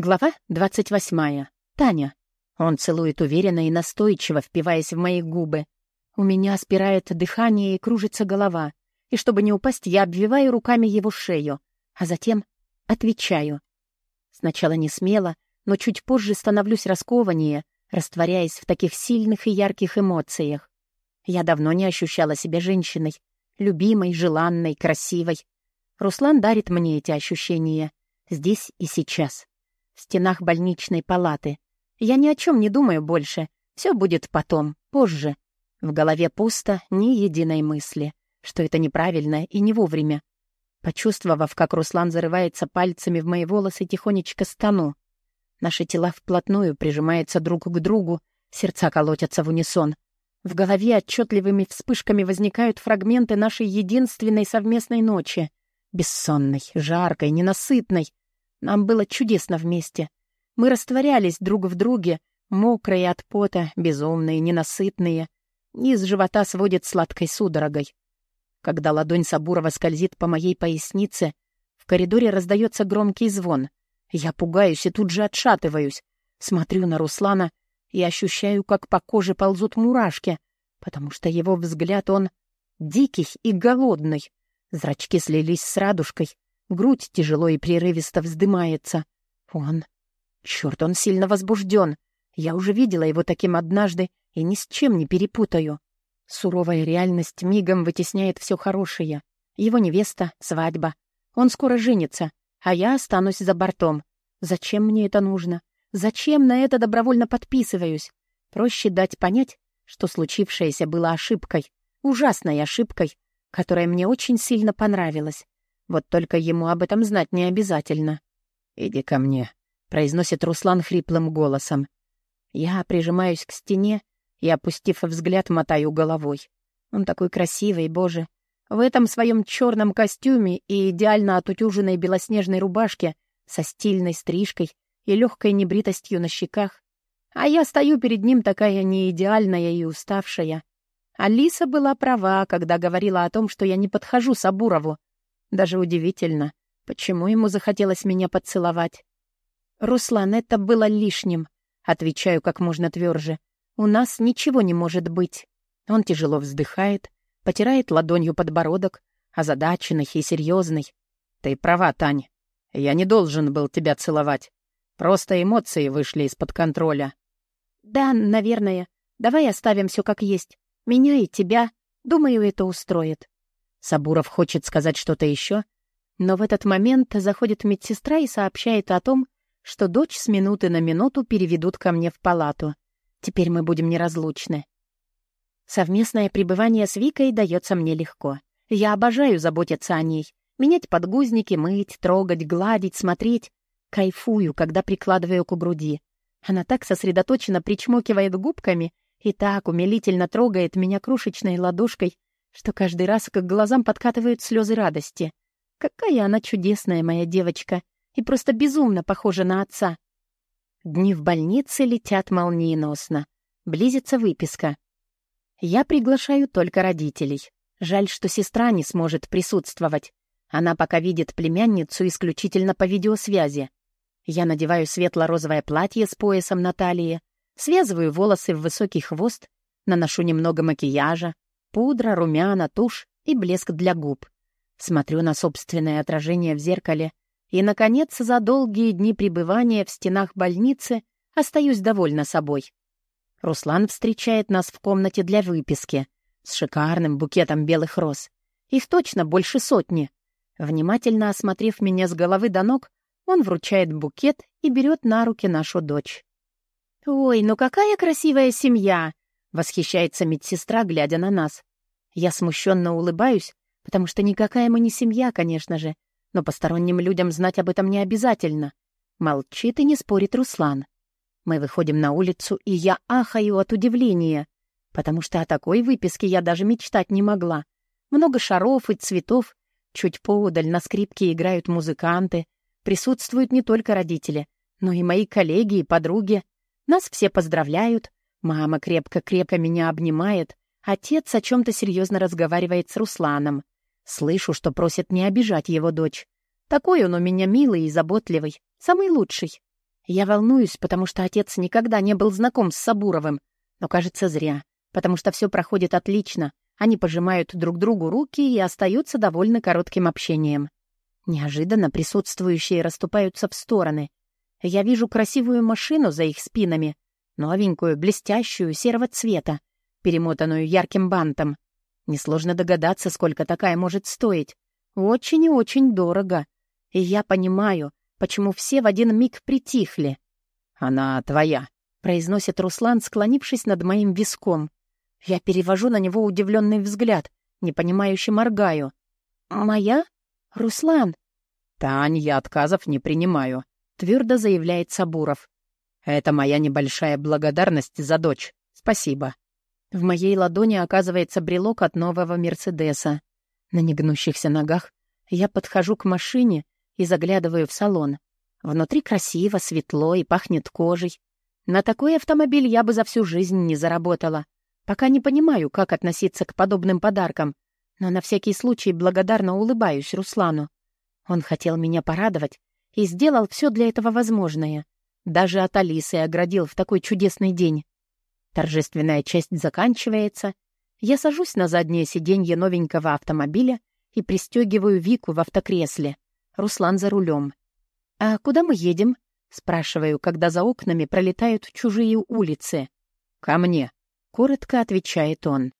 Глава двадцать восьмая. Таня. Он целует уверенно и настойчиво, впиваясь в мои губы. У меня спирает дыхание и кружится голова. И чтобы не упасть, я обвиваю руками его шею, а затем отвечаю. Сначала не смело, но чуть позже становлюсь раскованнее, растворяясь в таких сильных и ярких эмоциях. Я давно не ощущала себя женщиной, любимой, желанной, красивой. Руслан дарит мне эти ощущения здесь и сейчас в стенах больничной палаты. Я ни о чем не думаю больше. Все будет потом, позже. В голове пусто, ни единой мысли, что это неправильно и не вовремя. Почувствовав, как Руслан зарывается пальцами в мои волосы, тихонечко стану. Наши тела вплотную прижимаются друг к другу, сердца колотятся в унисон. В голове отчетливыми вспышками возникают фрагменты нашей единственной совместной ночи. Бессонной, жаркой, ненасытной, нам было чудесно вместе. Мы растворялись друг в друге, мокрые от пота, безумные, ненасытные. Низ живота сводит сладкой судорогой. Когда ладонь Сабурова скользит по моей пояснице, в коридоре раздается громкий звон. Я пугаюсь и тут же отшатываюсь. Смотрю на Руслана и ощущаю, как по коже ползут мурашки, потому что его взгляд, он дикий и голодный. Зрачки слились с радужкой, Грудь тяжело и прерывисто вздымается. Он... Черт, он сильно возбужден. Я уже видела его таким однажды и ни с чем не перепутаю. Суровая реальность мигом вытесняет все хорошее. Его невеста, свадьба. Он скоро женится, а я останусь за бортом. Зачем мне это нужно? Зачем на это добровольно подписываюсь? Проще дать понять, что случившееся было ошибкой, ужасной ошибкой, которая мне очень сильно понравилась. Вот только ему об этом знать не обязательно. «Иди ко мне», — произносит Руслан хриплым голосом. Я прижимаюсь к стене и, опустив взгляд, мотаю головой. Он такой красивый, боже. В этом своем черном костюме и идеально отутюженной белоснежной рубашке со стильной стрижкой и легкой небритостью на щеках. А я стою перед ним такая неидеальная и уставшая. Алиса была права, когда говорила о том, что я не подхожу Сабурову. Даже удивительно, почему ему захотелось меня поцеловать. «Руслан, это было лишним», — отвечаю как можно тверже. «У нас ничего не может быть». Он тяжело вздыхает, потирает ладонью подбородок, озадаченный и серьезный. «Ты права, Тань. Я не должен был тебя целовать. Просто эмоции вышли из-под контроля». «Да, наверное. Давай оставим все как есть. Меня и тебя. Думаю, это устроит». Сабуров хочет сказать что-то еще, но в этот момент заходит медсестра и сообщает о том, что дочь с минуты на минуту переведут ко мне в палату. Теперь мы будем неразлучны. Совместное пребывание с Викой дается мне легко. Я обожаю заботиться о ней. Менять подгузники, мыть, трогать, гладить, смотреть. Кайфую, когда прикладываю к груди. Она так сосредоточенно причмокивает губками и так умилительно трогает меня крошечной ладошкой, что каждый раз к глазам подкатывают слезы радости. Какая она чудесная, моя девочка, и просто безумно похожа на отца. Дни в больнице летят молниеносно. Близится выписка. Я приглашаю только родителей. Жаль, что сестра не сможет присутствовать. Она пока видит племянницу исключительно по видеосвязи. Я надеваю светло-розовое платье с поясом на связываю волосы в высокий хвост, наношу немного макияжа, Пудра, румяна, тушь и блеск для губ. Смотрю на собственное отражение в зеркале и, наконец, за долгие дни пребывания в стенах больницы остаюсь довольна собой. Руслан встречает нас в комнате для выписки с шикарным букетом белых роз. Их точно больше сотни. Внимательно осмотрев меня с головы до ног, он вручает букет и берет на руки нашу дочь. «Ой, ну какая красивая семья!» — восхищается медсестра, глядя на нас. Я смущенно улыбаюсь, потому что никакая мы не семья, конечно же, но посторонним людям знать об этом не обязательно. Молчит и не спорит Руслан. Мы выходим на улицу, и я ахаю от удивления, потому что о такой выписке я даже мечтать не могла. Много шаров и цветов, чуть поудаль на скрипке играют музыканты, присутствуют не только родители, но и мои коллеги и подруги. Нас все поздравляют, Мама крепко-крепко меня обнимает, отец о чем-то серьезно разговаривает с Русланом. Слышу, что просит не обижать его дочь. Такой он у меня милый и заботливый, самый лучший. Я волнуюсь, потому что отец никогда не был знаком с Сабуровым, но, кажется, зря, потому что все проходит отлично. Они пожимают друг другу руки и остаются довольны коротким общением. Неожиданно присутствующие расступаются в стороны. Я вижу красивую машину за их спинами, новенькую, блестящую, серого цвета, перемотанную ярким бантом. Несложно догадаться, сколько такая может стоить. Очень и очень дорого. И я понимаю, почему все в один миг притихли. «Она твоя», — произносит Руслан, склонившись над моим виском. Я перевожу на него удивленный взгляд, непонимающе моргаю. «Моя? Руслан?» «Тань, я отказов не принимаю», — твердо заявляет Сабуров. «Это моя небольшая благодарность за дочь. Спасибо». В моей ладони оказывается брелок от нового «Мерседеса». На негнущихся ногах я подхожу к машине и заглядываю в салон. Внутри красиво, светло и пахнет кожей. На такой автомобиль я бы за всю жизнь не заработала. Пока не понимаю, как относиться к подобным подаркам, но на всякий случай благодарно улыбаюсь Руслану. Он хотел меня порадовать и сделал все для этого возможное. Даже от Алисы оградил в такой чудесный день. Торжественная часть заканчивается. Я сажусь на заднее сиденье новенького автомобиля и пристегиваю Вику в автокресле. Руслан за рулем. «А куда мы едем?» — спрашиваю, когда за окнами пролетают чужие улицы. «Ко мне», — коротко отвечает он.